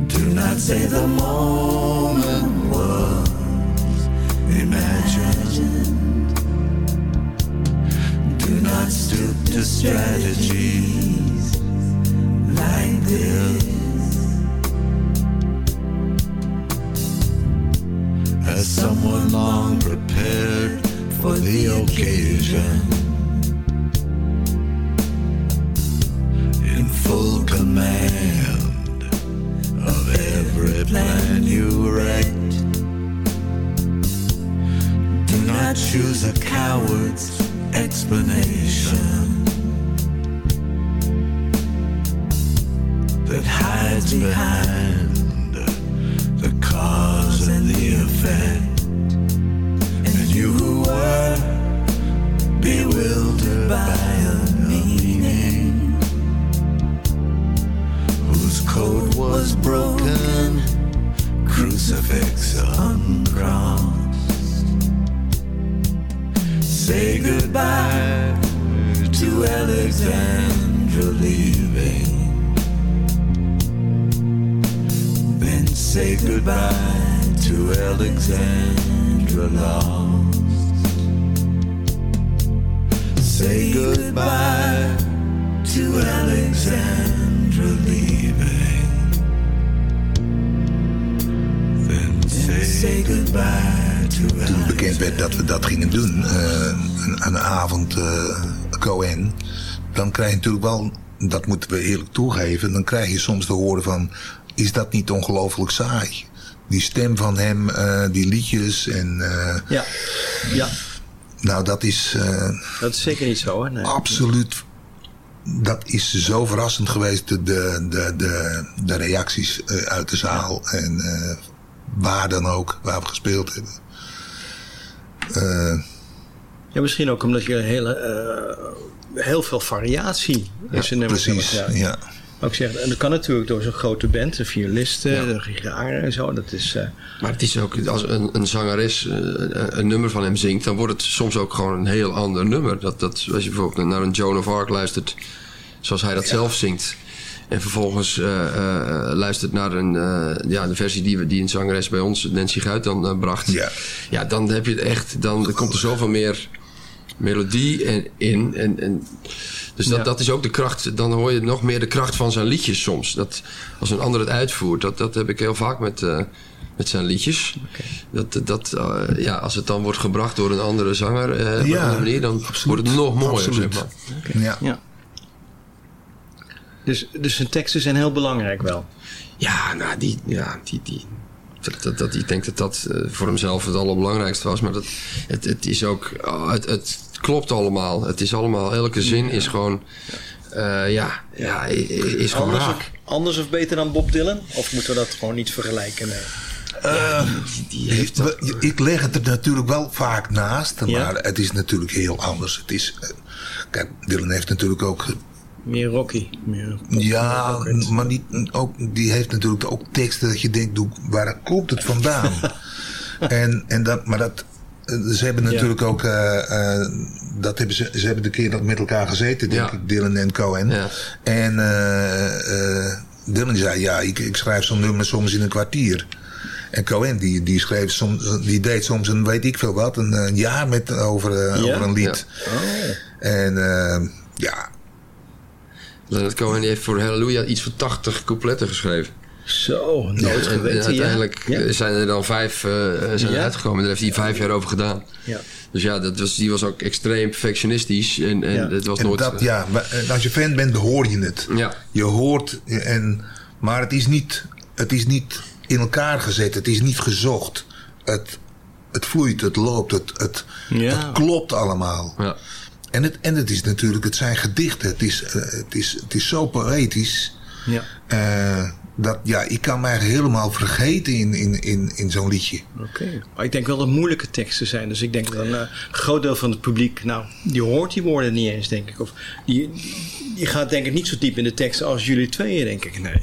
Do not say the moment was imagined. Do not stoop to strategies like this. As someone long prepared for the occasion. In full command of every plan you write. Do not choose a coward's explanation
dat moeten we eerlijk toegeven, dan krijg je soms te horen van, is dat niet ongelooflijk saai? Die stem van hem, eh, die liedjes en... eh,
Ja. Ja.
Nou, dat is... eh,
Dat is zeker niet zo, hè? Nee.
Absoluut. Dat is zo verrassend geweest, de, de, de, de, reacties uit de zaal. En waar dan ook, waar we gespeeld hebben.
Ja, misschien ook omdat je hele, eh, heel veel variatie is in de
precies, ja.
Ik zeg, en dat kan natuurlijk door zo'n grote band, de violisten, de gitaren en zo. Dat is, eh,
Maar het is ook, als een, een zangeres eh, een, een nummer van hem zingt, dan wordt het soms ook gewoon een heel ander nummer. Dat, dat, als je bijvoorbeeld naar een Joan of Arc luistert, zoals hij dat zelf zingt. En vervolgens eh, eh, luistert naar een, eh, ja, de versie die, we, die een zangeres bij ons, Nancy Guit, dan eh, bracht.
Ja.
ja, dan heb je het echt, dan, dan komt er zoveel meer melodie en, in. En, en, dus dat,
Ja.
dat is ook de kracht, dan hoor je nog meer de kracht van zijn liedjes soms. Dat, als een ander het uitvoert, dat, dat heb ik heel vaak met, eh, met zijn liedjes. Dat, dat, eh, ja, als het dan wordt gebracht door een andere zanger eh, op een andere manier, dan wordt het nog mooier.
absoluut.
Zeg maar.
Ja.
ja. Dus, dus zijn teksten zijn heel belangrijk wel.
Ja, nou, die, ja, die, die, dat, dat, dat, ik denk dat dat eh, voor hemzelf het allerbelangrijkste was. Maar dat, het, het is ook, oh, het, het klopt allemaal. Het is allemaal, elke zin is gewoon, eh, ja, ja, is gewoon
Anders
raak.
of, anders of beter dan Bob Dylan? Of moeten we dat gewoon niet vergelijken? Nee.
Eh,
Die heeft dat,
we- ik leg het er natuurlijk wel vaak naast,
Ja.
maar het is natuurlijk heel anders. Het is, eh, kijk, Dylan heeft natuurlijk ook
Meer Rocky. Meer
Ja, maar niet, ook, die heeft natuurlijk ook teksten dat je denkt, waar komt het vandaan? (laughs) en, en dat, maar dat, eh, ze hebben natuurlijk ook, eh, eh, dat hebben ze, ze hebben de keer dat met elkaar gezeten, denk
Ja.
ik, Dylan en Cohen.
Ja.
En Dylan zei, ja, ik, ik schrijf zo'n nummer soms in een kwartier. En Cohen, die, die, schreef soms, die deed soms een, weet ik veel wat, een, een jaar met, over, over een lied.
Oh.
En ja,
Leonard Cohen die heeft voor Hallelujah iets van 80 coupletten geschreven.
Zo, nooit
en, en
geweten.
uiteindelijk
ja.
zijn er dan vijf eh, zijn
Ja.
uitgekomen. Daar heeft hij vijf jaar over gedaan.
Ja.
Dus ja, dat was, die was ook extreem perfectionistisch. En, en
Ja.
het was
En
nooit...
dat, ja, maar, eh, als je fan bent, dan hoor je het.
Ja.
Je hoort, en, maar het is, niet, het is niet in elkaar gezet. Het is niet gezocht. Het, het vloeit, het loopt, het, het,
Ja.
het klopt allemaal.
Ja.
En het, en het is natuurlijk, het zijn gedichten. Het is, eh, het is, het is zo poëtisch.
Ja.
eh, dat, ja, ik kan mij helemaal vergeten in, in, in, in zo'n liedje.
Oké. Maar ik denk wel dat het moeilijke teksten zijn. Dus ik denk dat een eh, groot deel van het publiek, nou, die hoort die woorden niet eens, denk ik. Of die, die gaat denk ik niet zo diep in de teksten als jullie tweeën, denk ik. Nee.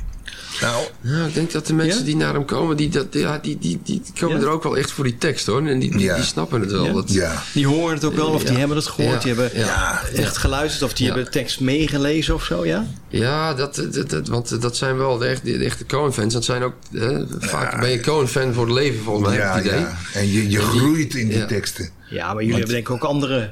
Nou,
Ja, ik denk dat de mensen
Ja?
die naar hem komen, die, dat, ja, die, die, die komen
Ja?
er ook wel echt voor die tekst hoor. En die, die,
Ja.
die snappen het wel.
Ja?
Dat,
ja.
Die horen het ook wel, of die hebben het gehoord,
Ja.
die hebben
Ja.
echt geluisterd, of die
Ja.
hebben de tekst meegelezen of zo, ja?
Ja, dat, dat, dat- want dat zijn wel de, echt, de echte Cohen-fans. Dat zijn ook, eh, vaak ben je Cohen-fan voor het leven volgens mij,
Ja,
heb ik het idee.
ja. En je, je groeit in die
Ja.
teksten.
Ja, maar jullie hebben denk ik ook andere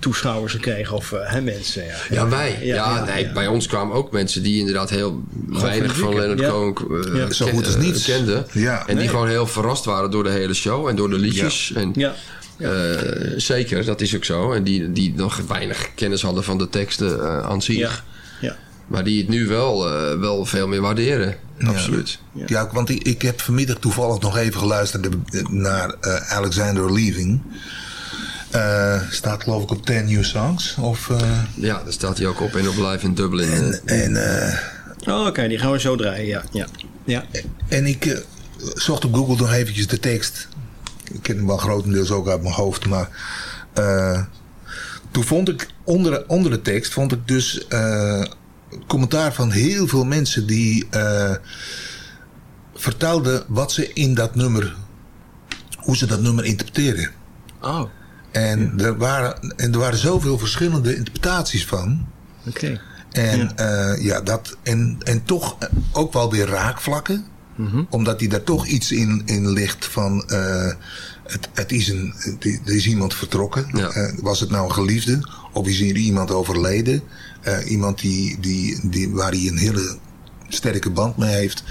toeschouwers gekregen, of eh, hè, mensen. Ja,
Ja, wij. Ja,
Ja, ja,
nee,
ja.
bij ons kwamen ook mensen die inderdaad heel weinig
van
Leonard Cohen
Ja.
Zo goed als niets.
kenden.
Ja.
En die gewoon heel verrast waren door de hele show en door de liedjes. En,
Ja.
eh, zeker, dat is ook zo. En die, die nog weinig kennis hadden van de teksten eh, aan zich.
Ja. Ja.
Maar die het nu wel, eh, wel veel meer waarderen. Absoluut.
Ja, want ik, ik heb vanmiddag toevallig nog even geluisterd naar eh, Alexander Leaving. Eh, staat geloof ik op 10 New Songs. Of, eh,
Ja, daar staat hij ook op en op live in Dublin.
en en, eh,
Oh, Oké, die gaan we zo draaien, ja. ja. ja.
en ik zocht op Google nog eventjes de tekst. Ik ken hem wel grotendeels ook uit mijn hoofd. Maar eh, toen vond ik onder, onder de tekst vond ik dus eh, commentaar van heel veel mensen die eh, vertelden wat ze in dat nummer, hoe ze dat nummer interpreteren.
Oh,
En, er waren, en er waren zoveel verschillende interpretaties van.
oké.
En,
Ja.
ja. ja, dat, en, en toch ook wel weer raakvlakken.
Mhm.
Omdat hij daar toch iets in, in ligt van... eh, het, het is een, er is iemand vertrokken.
Ja.
Eh, was het nou een geliefde? Of is hier iemand overleden? Eh, iemand die, die, die, waar hij een hele sterke band mee heeft.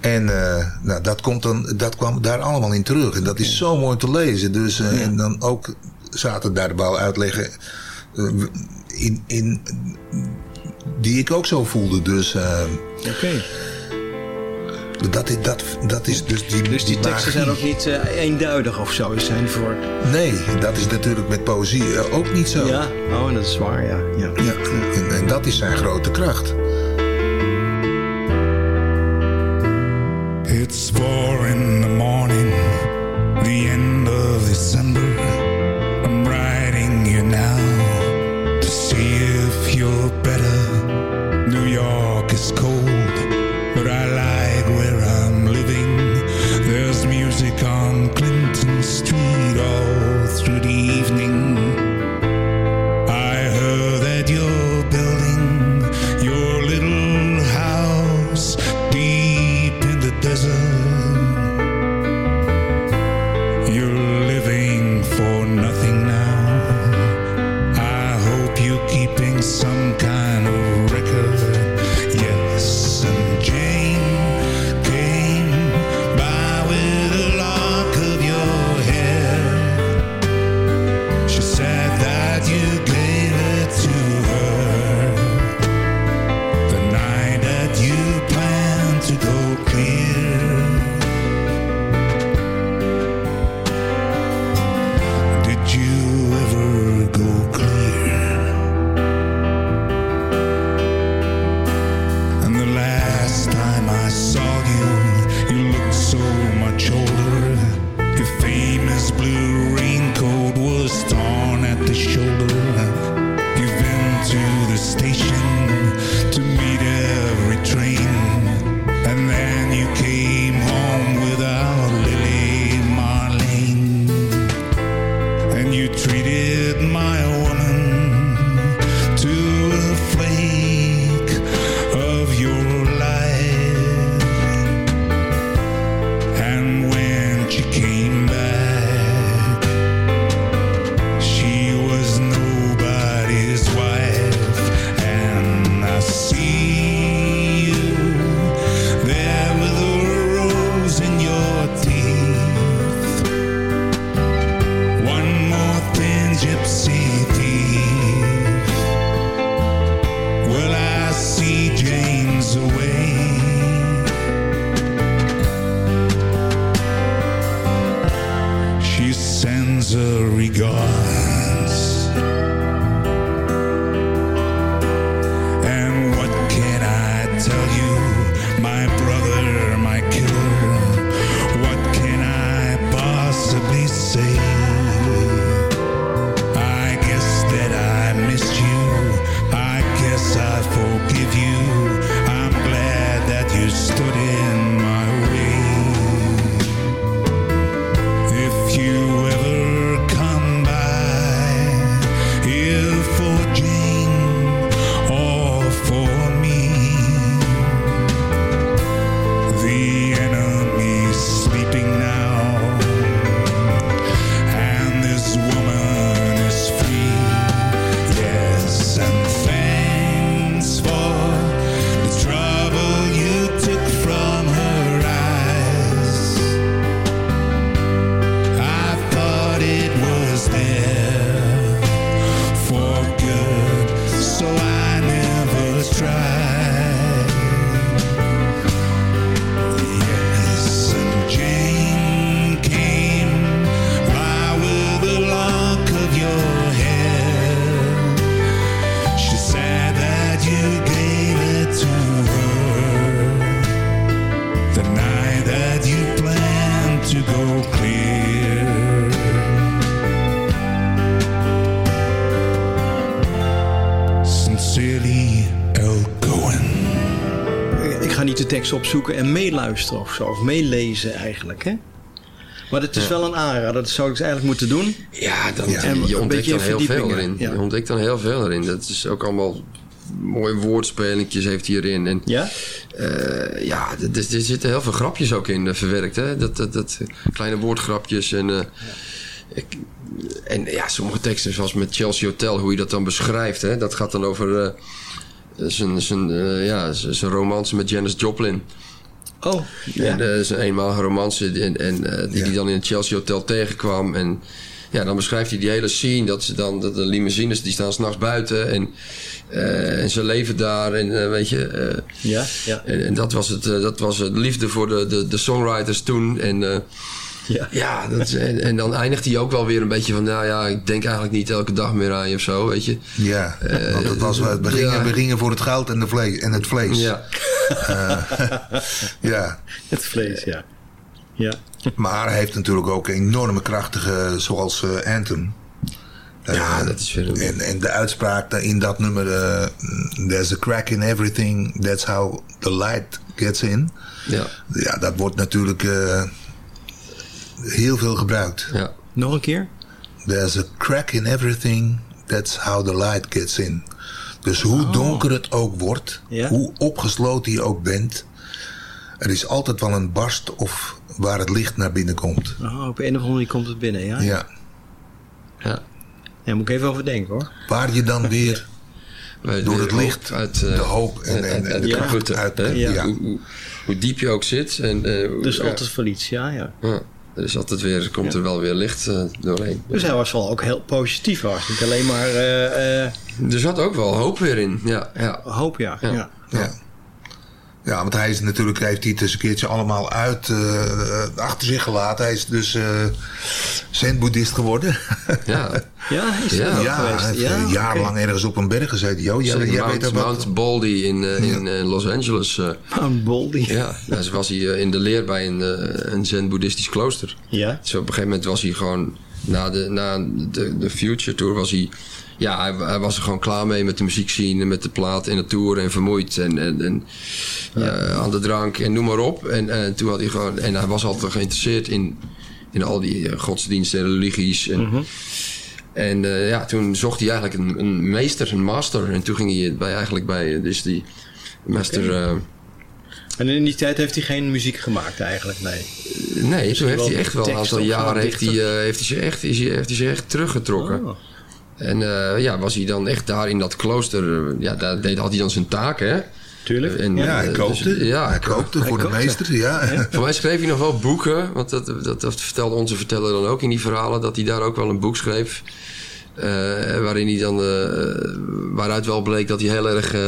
En eh, nou, dat, komt dan, dat kwam daar allemaal in terug. En dat is zo mooi te lezen. Dus. Eh, en dan ook zaten daar de bouw uitleggen eh, in, in, die ik ook zo voelde. Dus,
Oké.
Okay. Dat, dat, dat is dus die
Dus die, teksten zijn ook niet eenduidig of zo zijn voor...
Nee, dat is natuurlijk met poëzie ook niet zo.
Ja, oh, en dat is waar, ja. ja.
ja. En, en, dat is zijn grote kracht.
It's four in the morning, the end of December. I'm writing you now to see if you're better. New York is cold, but I like where I'm living. There's music on Clinton Street all
opzoeken en meeluisteren of zo. Of meelezen eigenlijk, hè? Maar het is wel een aanrader. Dat zou ik dus eigenlijk moeten doen.
Ja, dan,
ja.
Je ontdekt heel veel erin.
Ja.
Je ontdekt dan heel veel erin. Dat is ook allemaal mooie woordspelingjes heeft hierin. En,
ja?
Eh, ja, er, er, zitten heel veel grapjes ook in eh, verwerkt. Hè? Dat, dat, dat kleine woordgrapjes en... Eh, en ja, sommige teksten, zoals met Chelsea Hotel, hoe je dat dan beschrijft, hè, dat gaat dan over zijn, zijn, eh, ja, zijn romance met Janis Joplin.
Oh, ja.
En, uh, zijn eenmalige romance en, en, uh, die hij dan in het Chelsea Hotel tegenkwam. En ja, dan beschrijft hij die hele scene. Dat ze dan, dat de limousines, die staan s'nachts buiten. En, eh, en ze leven daar. En weet je.
ja, ja.
En, en, dat was het, dat was het liefde voor de, de, de songwriters toen. En (laughs)
Ja.
ja, dat is, en, en dan eindigt hij ook wel weer een beetje van... Nou ja, ik denk eigenlijk niet elke dag meer aan je of zo, weet je.
Ja,
Eh,
want het was, we, gingen,
ja.
we gingen voor het goud en, de vlees, en het vlees.
Ja.
Eh, (laughs) ja,
Het vlees, ja. Ja.
maar hij heeft natuurlijk ook enorme krachtige, zoals eh, Anthem.
Ja, dat is weer...
En, en de uitspraak in dat nummer... There's a crack in everything, that's how the light gets in.
Ja,
Ja, dat wordt natuurlijk eh, heel veel gebruikt.
ja.
Nog een keer?
There's a crack in everything, that's how the light gets in. Dus hoe donker het ook wordt,
Ja.
hoe opgesloten je ook bent... er is altijd wel een barst of waar het licht naar binnen komt.
Oh, op een of andere manier komt het binnen, ja?
Ja.
ja.
Daar moet ik even over denken, hoor.
Waar je dan weer (laughs) door het licht,
uit, eh,
de hoop en, en, en de
ja.
kracht uit...
hè?
ja.
Hoe, hoe, hoe diep je ook zit. En, eh, hoe-
Dus
ja.
altijd verlies, ja, ja.
Er is altijd weer, komt er wel weer licht eh, doorheen.
Dus hij was wel ook heel positief, was niet alleen maar eh, eh,
Er zat ook wel hoop weer in. Ja, ja.
hoop, ja.
Ja.
ja.
Ja. Want hij is natuurlijk, heeft hij het eens een keertje allemaal uit eh, achter zich gelaten. Hij is dus eh zen-boeddhist geworden.
ja. (laughs)
Ja, is dat
Ja.
ook
ja, hij heeft
Ja,
eh, ergens op een berg gezeten. Jo, jij, weet wat.
Mount Baldy in, eh, in eh, Los Angeles. eh,
Mount Baldy.
ja, nou, zo was hij eh, in de leer bij een, eh, een zen-boeddhistisch klooster.
Ja.
Dus op een gegeven moment was hij gewoon... Na de, na de, de Future Tour was hij... Ja, hij, hij was er gewoon klaar mee met de muziek zien... en met de plaat en de tour en vermoeid. En, en, en eh, aan de drank en noem maar op. En, en toen had hij gewoon... En hij was altijd geïnteresseerd in, in al die eh, godsdiensten en religies. En, en eh, ja, toen zocht hij eigenlijk een, een meester, een master. En toen ging hij bij, eigenlijk bij... eh, Dus die master... eh,
En in die tijd heeft hij geen muziek gemaakt eigenlijk, nee.
Nee, toen heeft hij echt wel een aantal jaren heeft hij, eh, heeft, hij zich echt, is hij, heeft hij zich echt teruggetrokken.
Oh.
En eh, ja, was hij dan echt daar in dat klooster, eh, ja, daar deed, had hij dan zijn taak, hè?
Tuurlijk.
En,
Ja,
eh,
hij
dus-
kookte.
ja,
hij kookte voor de meester. Ja. (laughs)
Voor mij schreef hij nog wel boeken, want dat, dat, dat vertelde onze verteller dan ook in die verhalen, dat hij daar ook wel een boek schreef. eh, waarin hij dan, eh, waaruit wel bleek dat hij heel erg eh,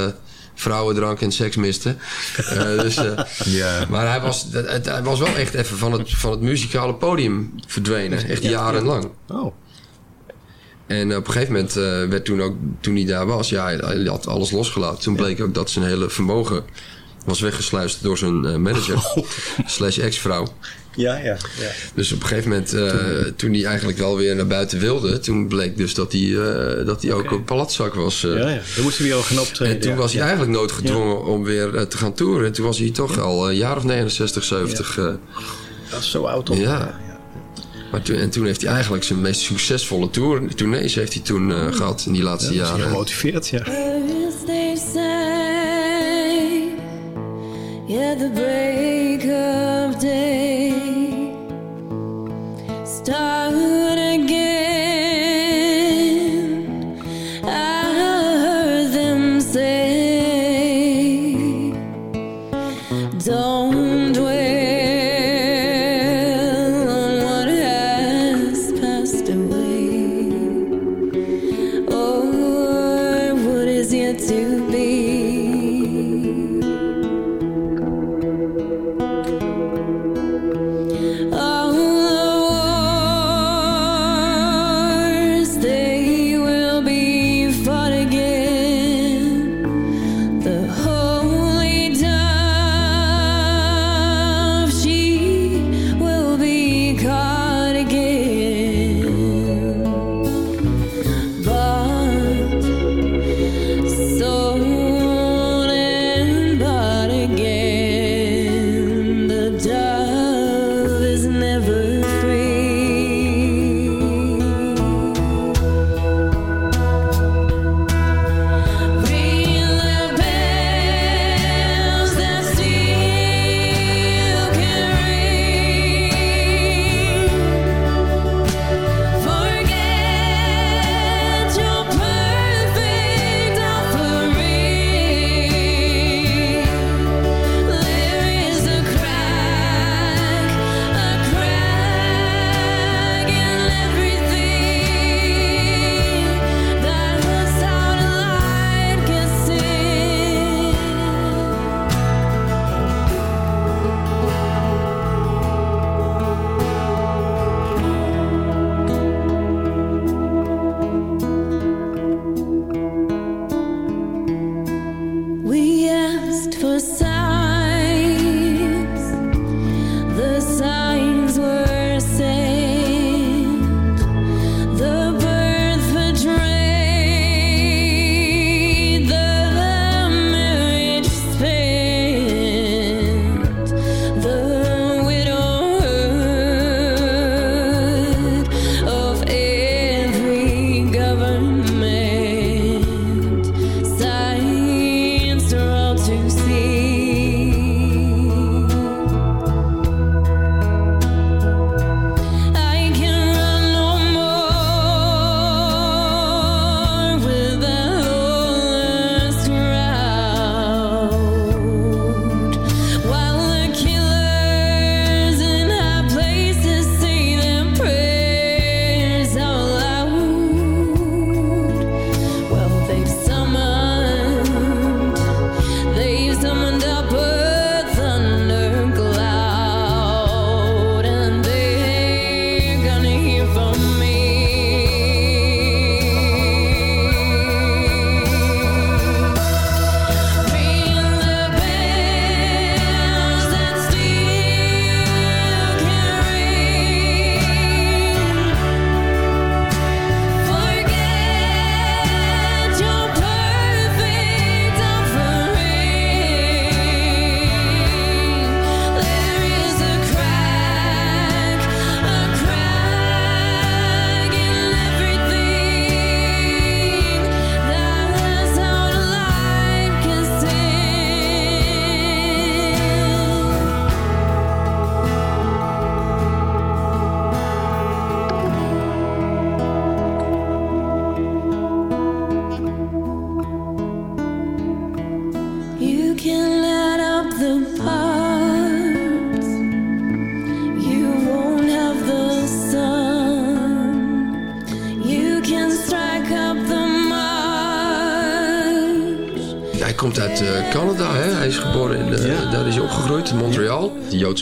vrouwendrank en seks miste. Eh, dus, eh, (laughs)
ja.
maar hij was, het, hij was wel echt even van het, van het muzikale podium verdwenen. Echt
Ja,
jarenlang.
Oh.
En op een gegeven moment eh, werd toen ook, toen hij daar was, ja, hij, had alles losgelaten. Toen bleek ook dat zijn hele vermogen was weggesluist door zijn eh, manager. (laughs) slash ex-vrouw.
Ja, ja, ja.
Dus op een gegeven moment, eh, toen hij eigenlijk wel weer naar buiten wilde, toen bleek dus dat hij, dat hij ook een palatzak was.
Ja, ja. Dan moest hij weer al gaan optreden.
En toen
ja.
was hij
Ja.
eigenlijk nooit gedwongen om weer te gaan toeren. En toen was hij toch al een jaar of 69, 70. eh,
Dat is zo oud op.
Ja. Maar toen, en toen heeft hij eigenlijk zijn meest succesvolle tour, tournees heeft hij toen eh, gehad in die laatste
Ja,
jaren.
gemotiveerd, ja.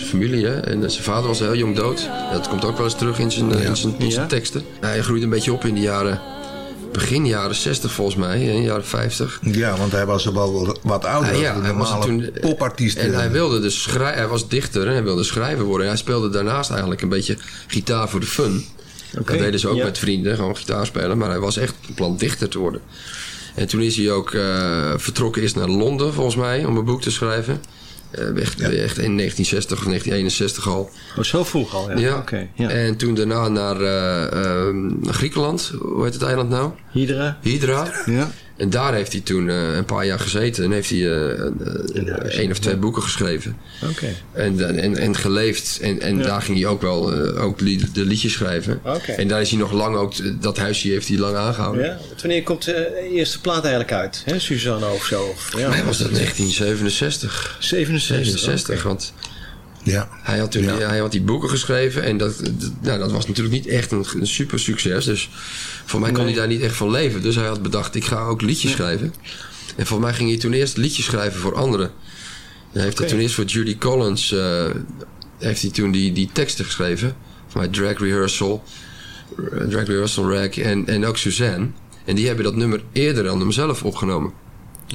De familie. Hè? En eh, zijn vader was heel jong dood. Dat komt ook wel eens terug in zijn, eh, in zijn, in zijn teksten. Hij groeide een beetje op in de jaren, begin jaren 60 volgens mij, in de jaren 50.
Ja, want hij was wel wat ouder.
Ah, ja,
dan
hij was
normale
toen
popartiest.
En hij wilde dus schrij- hij was dichter en hij wilde schrijver worden. En hij speelde daarnaast eigenlijk een beetje gitaar voor de fun.
Oké,
Dat deden ze ook
ja.
met vrienden, gewoon gitaar spelen. Maar hij was echt van plan dichter te worden. En toen is hij ook eh, vertrokken is naar Londen, volgens mij, om een boek te schrijven. Eh, echt, echt in 1960 of 1961 al.
Oh, zo vroeg al, ja.
Ja.
Oké, ja.
En toen daarna naar eh, ehm, Griekenland. Hoe heet het eiland nou?
Hydra.
Hydra.
Ja.
En daar heeft hij toen eh, een paar jaar gezeten. En heeft hij eh, eh, één of twee boeken geschreven.
Oké.
En, en, en geleefd. En, en
Ja.
daar ging hij ook wel eh, ook lied- de liedjes schrijven.
Oké.
En daar is hij nog lang ook... Dat huisje heeft hij lang aangehouden.
Ja, wanneer komt eh, de eerste plaat eigenlijk uit? Hè? Suzanne of zo? Of, ja,
Mij was dat 1967.
67.
67,
oké.
want
Ja.
hij had, toen, hij had die boeken geschreven. En dat, dat- nou, dat was natuurlijk niet echt een, een super succes. Dus voor mij kon
Nee.
hij daar niet echt van leven. Dus hij had bedacht, ik ga ook liedjes schrijven. En voor mij ging hij toen eerst liedjes schrijven voor anderen. Hij heeft
Oké.
toen eerst voor Judy Collins... eh, heeft hij toen die, die teksten geschreven. Voor mij Drag Rehearsal. eh, Drag Rehearsal Rack. En, en ook Suzanne. En die hebben dat nummer eerder dan hemzelf opgenomen.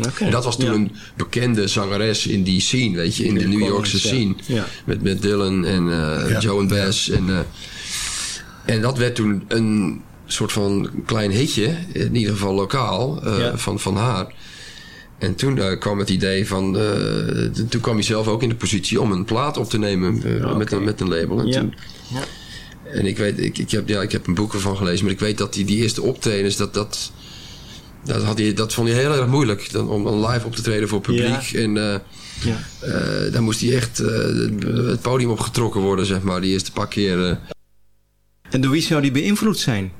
Oké.
En dat was toen
Ja.
een bekende zangeres in die scene, weet je, in de New Yorkse scene.
Ja.
Met, met Dylan en eh,
Ja.
Joe en Bass. En, eh, en dat werd toen een soort van klein hitje, in ieder geval lokaal, eh,
Ja.
van, van haar. En toen eh, kwam het idee van, eh, toen kwam hij zelf ook in de positie om een plaat op te nemen met, een, met een label. En
Ja.
toen, en ik weet, ik, ik, heb, ja, ik heb een boek ervan gelezen, maar ik weet dat die, die eerste optredens, dat, dat, dat, had hij, dat vond hij heel erg moeilijk. Dan, om dan live op te treden voor publiek.
Ja.
En
Ja.
daar moest hij echt het podium op getrokken worden, zeg maar, die eerste paar keer.
En door wie zou die beïnvloed zijn?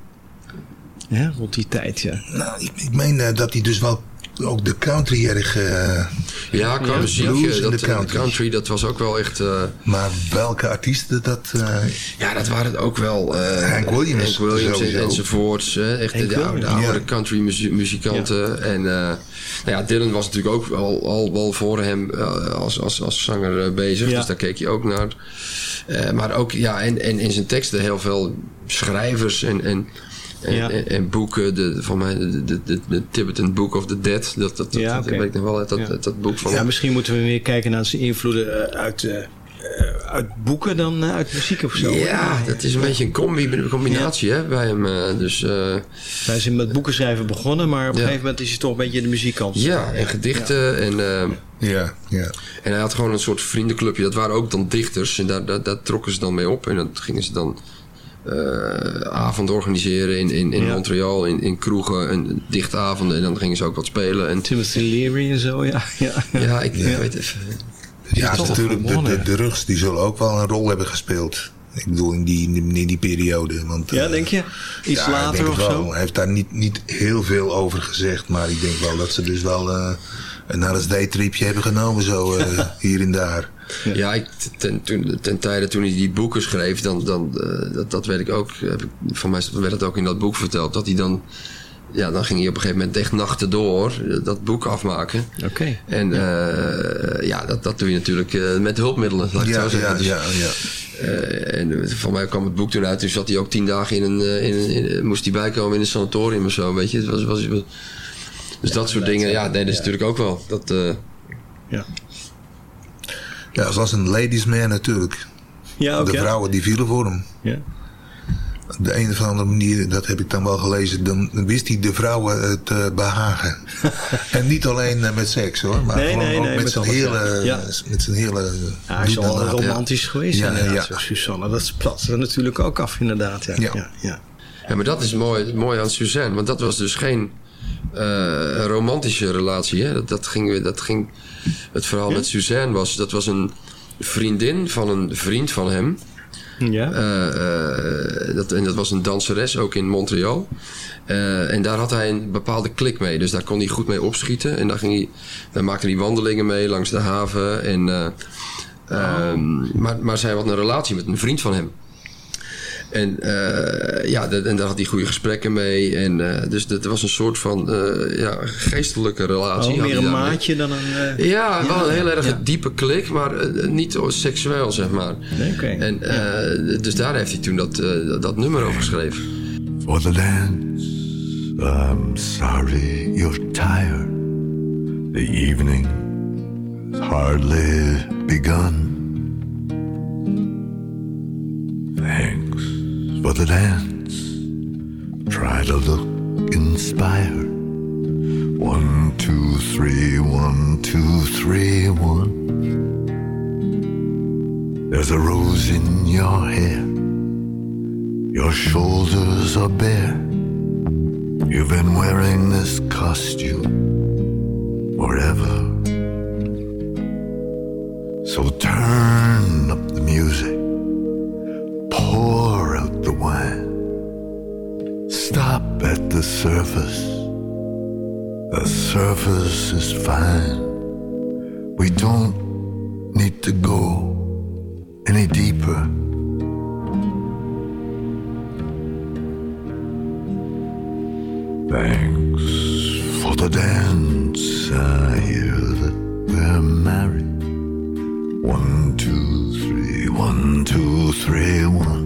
Ja, rond die tijd, ja.
Nou, ik, ik meen eh, dat hij dus wel ook de country erg... eh,
ja, qua
Ja,
muziek,
blues
eh,
en
dat,
de
eh,
country.
country, dat was ook wel echt... eh,
maar welke artiesten dat... eh,
ja, dat waren het ook wel. eh,
Hank Williams
Hank Williams en, enzovoorts. Echt
Hank
de, oude, de
Williams.
oude
Ja.
country muzie- muzikanten. En eh, nou ja, Dylan was natuurlijk ook al, al wel voor hem eh, als, als, als zanger eh, bezig.
Ja.
Dus daar keek je ook naar. Eh, maar ook, ja, en, en in zijn teksten heel veel schrijvers en... en en,
Ja.
en, en boeken, de, van mij, de, de, de, de Tibetan Book of the Dead. Dat, dat, dat,
Ja,
dat weet ik nog wel uit dat,
Ja.
dat, dat boek van
Ja, misschien moeten we meer kijken naar zijn invloeden eh, uit, eh, eh, uit boeken dan eh, uit muziek of zo.
Ja, dat is een beetje een combi, combinatie hè, bij hem. eh, dus eh,
Hij is met boeken schrijven begonnen, maar op een
Ja.
gegeven moment is hij toch een beetje de muziekkant.
ja, en gedichten. En, eh,
ja, ja.
en hij had gewoon een soort vriendenclubje. Dat waren ook dan dichters. En daar, daar, daar trokken ze dan mee op. En dan gingen ze dan eh avonden organiseren in, in, in
Ja.
Montreal. In, in kroegen en dichtavonden. En dan gingen ze ook wat spelen. En,
Timothy Leary en zo, ja. (laughs) ja,
ja, ik
Ja.
weet even...
Ja, natuurlijk, de, de, de rugs die zullen ook wel een rol hebben gespeeld. Ik bedoel, in die, in die, periode. Want,
Ja,
eh,
denk je? Iets
ja, ik
later of
wel.
zo?
Hij heeft daar niet, niet heel veel over gezegd. Maar ik denk wel dat ze dus wel eh, een LSD-tripje hebben genomen. Zo eh, (laughs) hier en daar.
Ja, ik, ten, toen, ten tijde toen hij die boeken schreef, dan, dan, eh, dat, dat weet ik ook. Heb ik, van mij werd het ook in dat boek verteld. Dat hij dan, ja, dan ging hij op een gegeven moment echt nachten door eh, dat boek afmaken.
Oké.
En ja, ja dat, dat doe je natuurlijk eh, met hulpmiddelen, laat ik
Ja,
zo zeggen.
ja,
Dus,
ja, ja.
eh, en van mij kwam het boek toen uit. Toen zat hij ook tien dagen in een, in een in- moest hij bijkomen in een sanatorium of zo, weet je. Het was, was, dus dat soort dingen, ja, deden ze natuurlijk ook wel. Dat, eh,
Ja, zoals een ladies man natuurlijk.
Ja, ook,
de
ja.
vrouwen die vielen voor hem.
Ja.
Op de een of andere manier, dat heb ik dan wel gelezen, dan wist hij de vrouwen het eh, behagen. (laughs) en niet alleen eh, met seks hoor, maar
Nee,
gewoon
nee,
ook
nee,
met,
met
zijn hele,
ja.
met zijn hele
Ja, hij is al romantisch geweest
Ja,
inderdaad,
ja.
zo Susanne. Dat platste er natuurlijk ook af inderdaad. Ja.
Ja.
Ja. Ja.
Ja, maar dat is mooi, mooi aan Suzanne. Want dat was dus geen eh, romantische relatie. Hè? Dat, dat, ging, weer- dat ging... Het verhaal met Suzanne was... Dat was een vriendin van een vriend van hem.
Ja.
Eh, eh, dat, en dat was een danseres, ook in Montreal. En daar had hij een bepaalde klik mee. Dus daar kon hij goed mee opschieten. En daar, ging hij, daar maakte hij wandelingen mee langs de haven. En, eh, ehm, maar, maar zij had een relatie met een vriend van hem. En, eh, ja, dat- en daar had hij goede gesprekken mee. En, eh, dus dat was een soort van eh, ja, geestelijke relatie.
Oh, meer een maatje dan een...
Ja, wel een heel erg
ja.
diepe klik, maar niet seksueel, zeg maar. En, eh, Dus daar heeft hij toen dat, dat- dat nummer over geschreven.
For the dance, I'm sorry you're tired. The evening has hardly begun. For the dance. Try to look inspired. One, two, three, one, two, three, one. There's a rose in your hair. Your shoulders are bare. You've been wearing this costume forever. So turn up the music, surface. The surface is fine. We don't need to go any deeper. Thanks for the dance. I hear that we're married. One, two, three, one, two, three, one.